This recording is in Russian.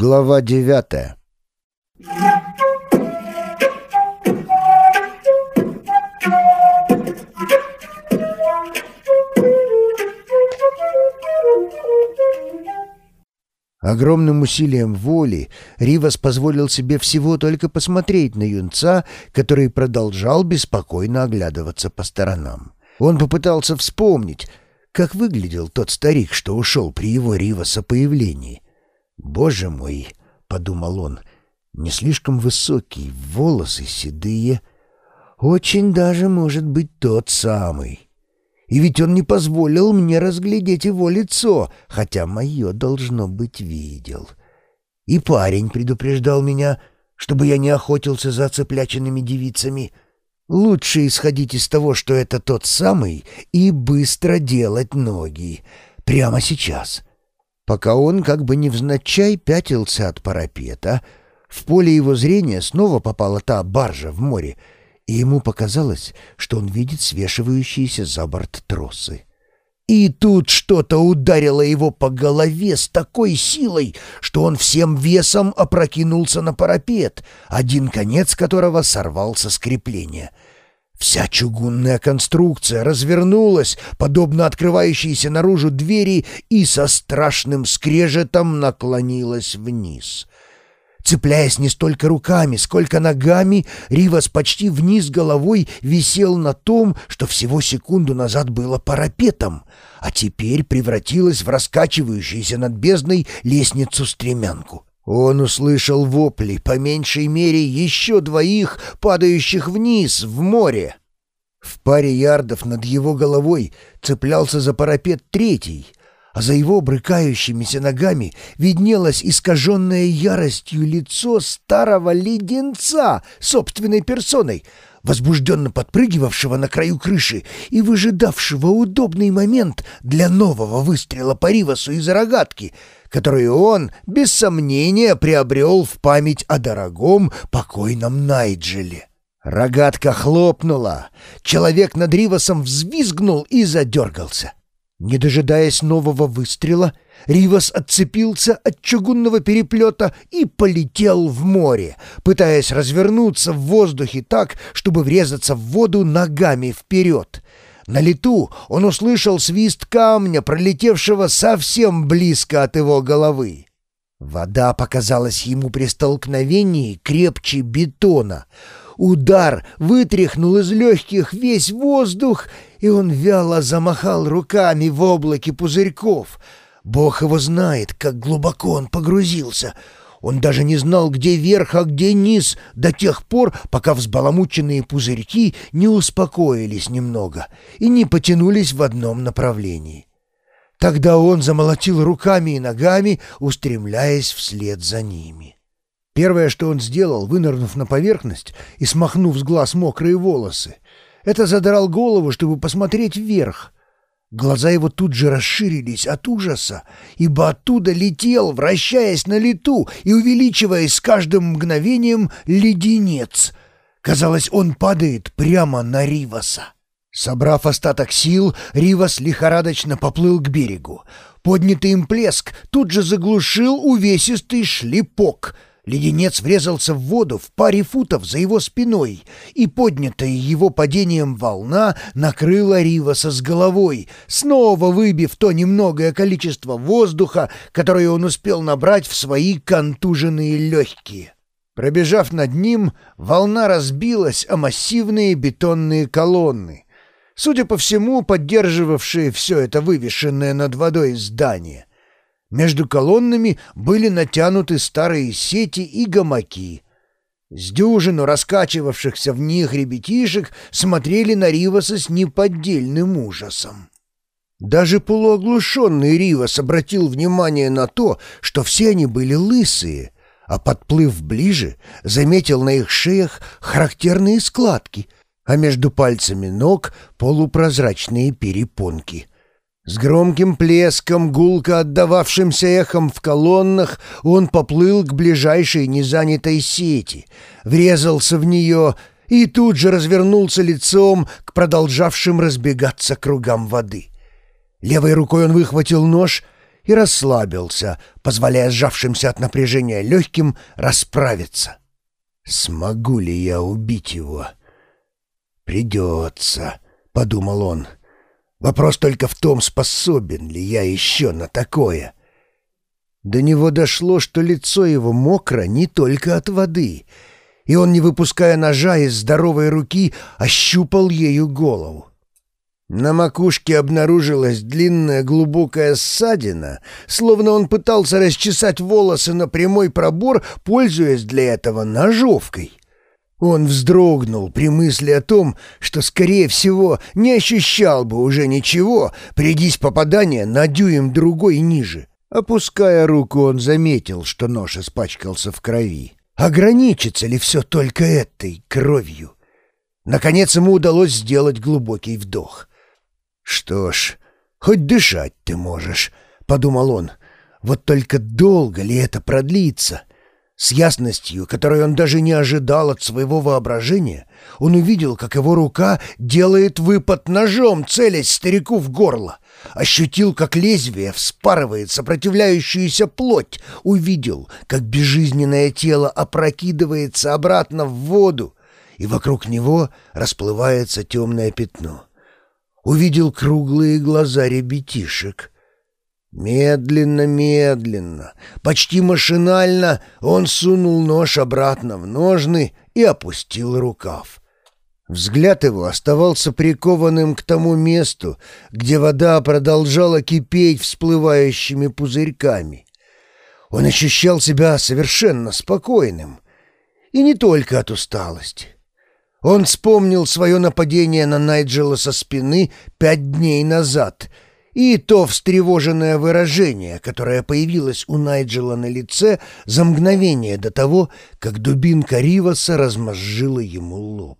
Глава девятая Огромным усилием воли Ривас позволил себе всего только посмотреть на юнца, который продолжал беспокойно оглядываться по сторонам. Он попытался вспомнить, как выглядел тот старик, что ушел при его Риваса появлении. «Боже мой!» — подумал он. «Не слишком высокий, волосы седые. Очень даже может быть тот самый». И ведь он не позволил мне разглядеть его лицо, хотя мое, должно быть, видел. И парень предупреждал меня, чтобы я не охотился за цепляченными девицами. Лучше исходить из того, что это тот самый, и быстро делать ноги. Прямо сейчас. Пока он, как бы невзначай, пятился от парапета, в поле его зрения снова попала та баржа в море — и ему показалось, что он видит свешивающиеся за борт тросы. И тут что-то ударило его по голове с такой силой, что он всем весом опрокинулся на парапет, один конец которого сорвался с крепления. Вся чугунная конструкция развернулась, подобно открывающейся наружу двери, и со страшным скрежетом наклонилась вниз — Цепляясь не столько руками, сколько ногами, Ривас почти вниз головой висел на том, что всего секунду назад было парапетом, а теперь превратилось в раскачивающуюся над бездной лестницу-стремянку. Он услышал вопли, по меньшей мере, еще двоих, падающих вниз, в море. В паре ярдов над его головой цеплялся за парапет третий — а за его брыкающимися ногами виднелось искаженное яростью лицо старого леденца собственной персоной, возбужденно подпрыгивавшего на краю крыши и выжидавшего удобный момент для нового выстрела по Ривасу из рогатки, которую он, без сомнения, приобрел в память о дорогом покойном Найджеле. Рогатка хлопнула, человек над Ривасом взвизгнул и задергался. Не дожидаясь нового выстрела, Ривас отцепился от чугунного переплета и полетел в море, пытаясь развернуться в воздухе так, чтобы врезаться в воду ногами вперед. На лету он услышал свист камня, пролетевшего совсем близко от его головы. Вода показалась ему при столкновении крепче бетона — Удар вытряхнул из легких весь воздух, и он вяло замахал руками в облаке пузырьков. Бог его знает, как глубоко он погрузился. Он даже не знал, где верх, а где низ, до тех пор, пока взбаламученные пузырьки не успокоились немного и не потянулись в одном направлении. Тогда он замолотил руками и ногами, устремляясь вслед за ними. Первое, что он сделал, вынырнув на поверхность и смахнув с глаз мокрые волосы, это задрал голову, чтобы посмотреть вверх. Глаза его тут же расширились от ужаса, ибо оттуда летел, вращаясь на лету и увеличиваясь с каждым мгновением, леденец. Казалось, он падает прямо на Риваса. Собрав остаток сил, Ривас лихорадочно поплыл к берегу. Поднятый им плеск тут же заглушил увесистый шлепок — Леденец врезался в воду в паре футов за его спиной, и поднятая его падением волна накрыла Риваса с головой, снова выбив то немногое количество воздуха, которое он успел набрать в свои контуженные легкие. Пробежав над ним, волна разбилась о массивные бетонные колонны, судя по всему, поддерживавшие все это вывешенное над водой здание. Между колоннами были натянуты старые сети и гамаки. С дюжину раскачивавшихся в них ребятишек смотрели на Риваса с неподдельным ужасом. Даже полуоглушенный Ривас обратил внимание на то, что все они были лысые, а, подплыв ближе, заметил на их шеях характерные складки, а между пальцами ног полупрозрачные перепонки — с громким плеском, гулко отдававшимся эхом в колоннах, он поплыл к ближайшей незанятой сети, врезался в нее и тут же развернулся лицом к продолжавшим разбегаться кругам воды. Левой рукой он выхватил нож и расслабился, позволяя сжавшимся от напряжения легким расправиться. «Смогу ли я убить его?» «Придется», — подумал он. «Вопрос только в том, способен ли я еще на такое». До него дошло, что лицо его мокро не только от воды, и он, не выпуская ножа из здоровой руки, ощупал ею голову. На макушке обнаружилась длинная глубокая ссадина, словно он пытался расчесать волосы на прямой пробор, пользуясь для этого ножовкой. Он вздрогнул при мысли о том, что, скорее всего, не ощущал бы уже ничего, придись попадание на дюйм другой ниже. Опуская руку, он заметил, что нож испачкался в крови. Ограничится ли все только этой кровью? Наконец ему удалось сделать глубокий вдох. «Что ж, хоть дышать ты можешь», — подумал он. «Вот только долго ли это продлится?» С ясностью, которой он даже не ожидал от своего воображения, он увидел, как его рука делает выпад ножом, целясь старику в горло. Ощутил, как лезвие вспарывает сопротивляющуюся плоть. Увидел, как безжизненное тело опрокидывается обратно в воду, и вокруг него расплывается темное пятно увидел круглые глаза ребятишек. Медленно, медленно, почти машинально он сунул нож обратно в ножны и опустил рукав. Взгляд его оставался прикованным к тому месту, где вода продолжала кипеть всплывающими пузырьками. Он ощущал себя совершенно спокойным, и не только от усталости. Он вспомнил свое нападение на Найджела со спины пять дней назад и то встревоженное выражение, которое появилось у Найджела на лице за мгновение до того, как дубинка Риваса размозжила ему лоб.